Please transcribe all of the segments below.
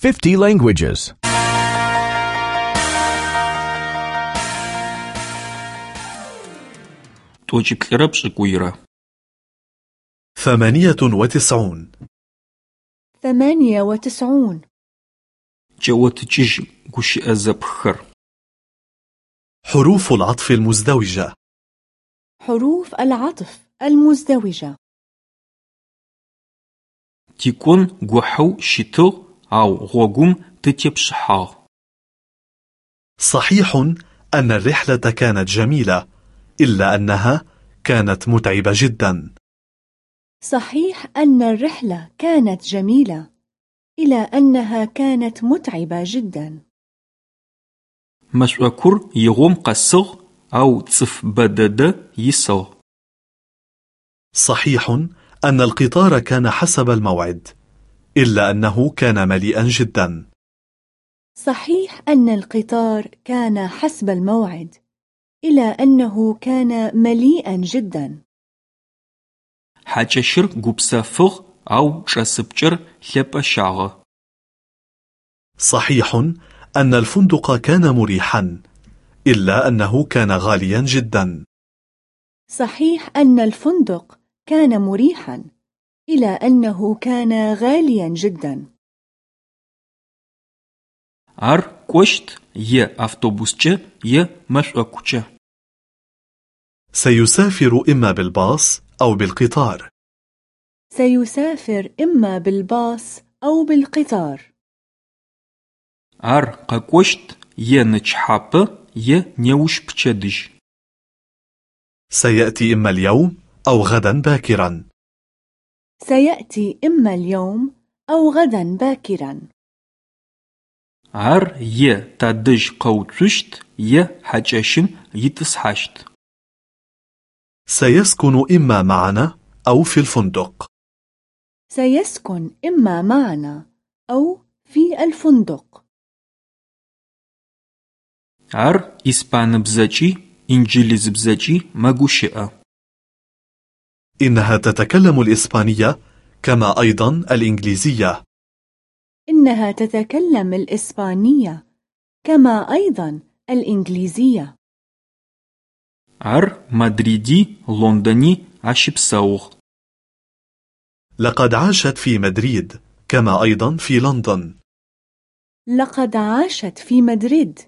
50 languages. 98 98 جواتجج غشئ زبخر حروف العطف المزدوجة حروف العطف المزدوجة تكون غحو شتو أو غوغوم تتيبشحاغ صحيح أن الرحلة كانت جميلة إلا أنها كانت متعبة جدا. صحيح أن الرحلة كانت جميلة إلى أنها كانت متعبة جدا. مشوكر يغوم قصغ أو تصف بدد يسغ صحيح أن القطار كان حسب الموعد. إلا أنه كان مليئا جدا صحيح أن القطار كان حسب الموعد إلى أنه كان مليئا جدا Хьакӏэщыр гупсэфыгъ, ау чӏэсыпкӏэр лъэпӏэщагъэ. صحيح أن الفندق كان مريحا إلا أنه كان غاليا جدا صحيح أن الفندق كان مريحا إلى أنه كان غاليا جدا Ар кӏощт е автобускӏэ е мэшӏокукӏэ. سيسافر إما بالباص أو بالقطار سيسافر إما بالباص أو بالقطار Ар къэкӏощт е нычхьапэ е неущ пчэдыжь. سيأتي إما اليوم أو غدا باكرا سيأتي إما اليوم أو غدا باكرا Ар е тадыжь къэуцущт е хьакӏэщым итӏысхьащт. سيسكن إما معنا أو في الفندق سيسكن إما معنا أو في الفندق Ар испаныбзэкӏи инджылызыбзэкӏи мэгущыӏэ. إنها تتكلم الإسبانية كما أيضا الإنجليزية. إنها تتكلم الإسبانية كما أيضا الإنجليزية. عر مدريدي لندني عشب عشبسوغ لقد عاشت في مدريد كما أيضا في لندن. لقد عاشت في مدريد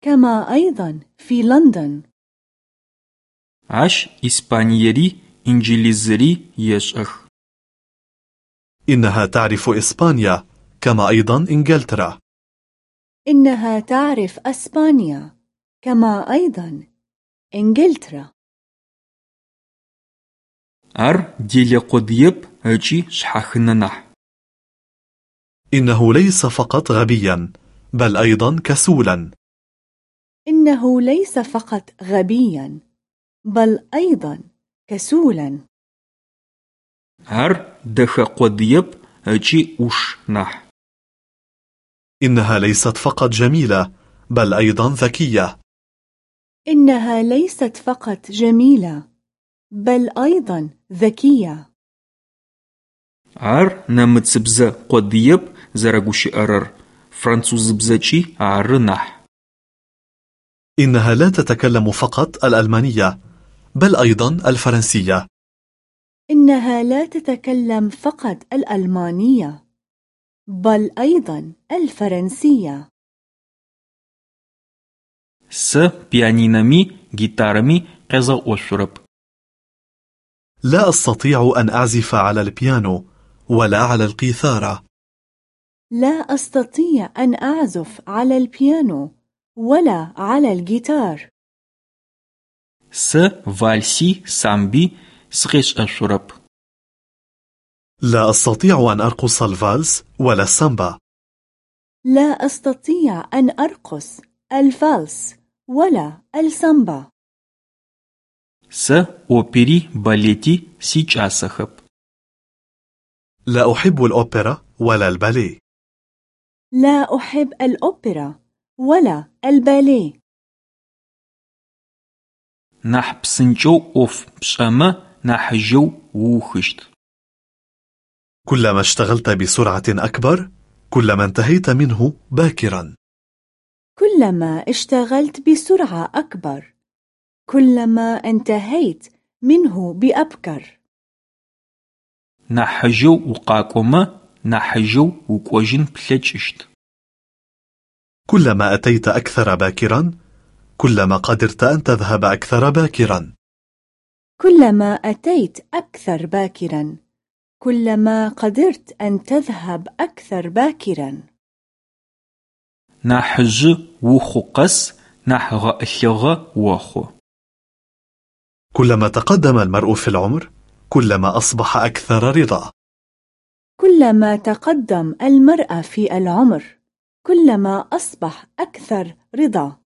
كما أيضا في لندن. عش إسبانيري إنجليزري يشأخ إنها تعرف إسبانيا كما أيضا إنجلترا. إنها تعرف أسبانيا كما أيضا إنجلترا. أر ديلي قديب أجي شحخننح إنه ليس فقط غبيا بل أيضا كسولا. إنه ليس فقط غبيا بل أيضا كسولا Ар дэхэ къодыеп ыкӏи ӏуш нахь. إنها ليست فقط جميلة بل أيضا ذكية إنها ليست فقط جميلة بل أيضا ذكية Ар нэмыцыбзэ къодыеп зэрэгущыӏэрэр французыбзэкӏи ары нахь. إنها لا تتكلم فقط الألمانية بل أيضا الفرنسية إنها لا تتكلم فقط الألمانية بل أيضا الفرنسية Сэ пианинэми гитарэми къезэӏошъурэп. لا أستطيع أن أعزف على البيانو ولا على القيثارة لا أستطيع أن أعزف على البيانو ولا على الجيتار Сэ вальси, самби сыкъешӏэшъурэп. لا أستطيع أن أرقص الفالس ولا السامبا لا أستطيع أن أرقص الفالس ولا السامبا Сэ опери, балети сикӏасэхэп. لا أحب الأوبرا ولا الباليه لا أحب الأوبرا ولا الباليه Нахь псынкӏэу ӏоф пшӏэмэ нахьыжьэу уухыщт. كلما اشتغلت بسرعة أكبر كلما انتهيت منه باكرا كلما اشتغلت بسرعة أكبر كلما انتهيت منه بأبكر نحجو وقاكوما نحجو وكوجن بلجشت كلما أتيت أكثر باكرا كلما قدرت أن تذهب أكثر باكرا. كلما أتيت أكثر باكرا. كلما قدرت أن تذهب أكثر باكرا. نحج وخو قس نحغ أشغ وخو كلما تقدم المرء في العمر كلما أصبح أكثر رضا. كلما تقدم المرأة في العمر كلما أصبح أكثر رضا.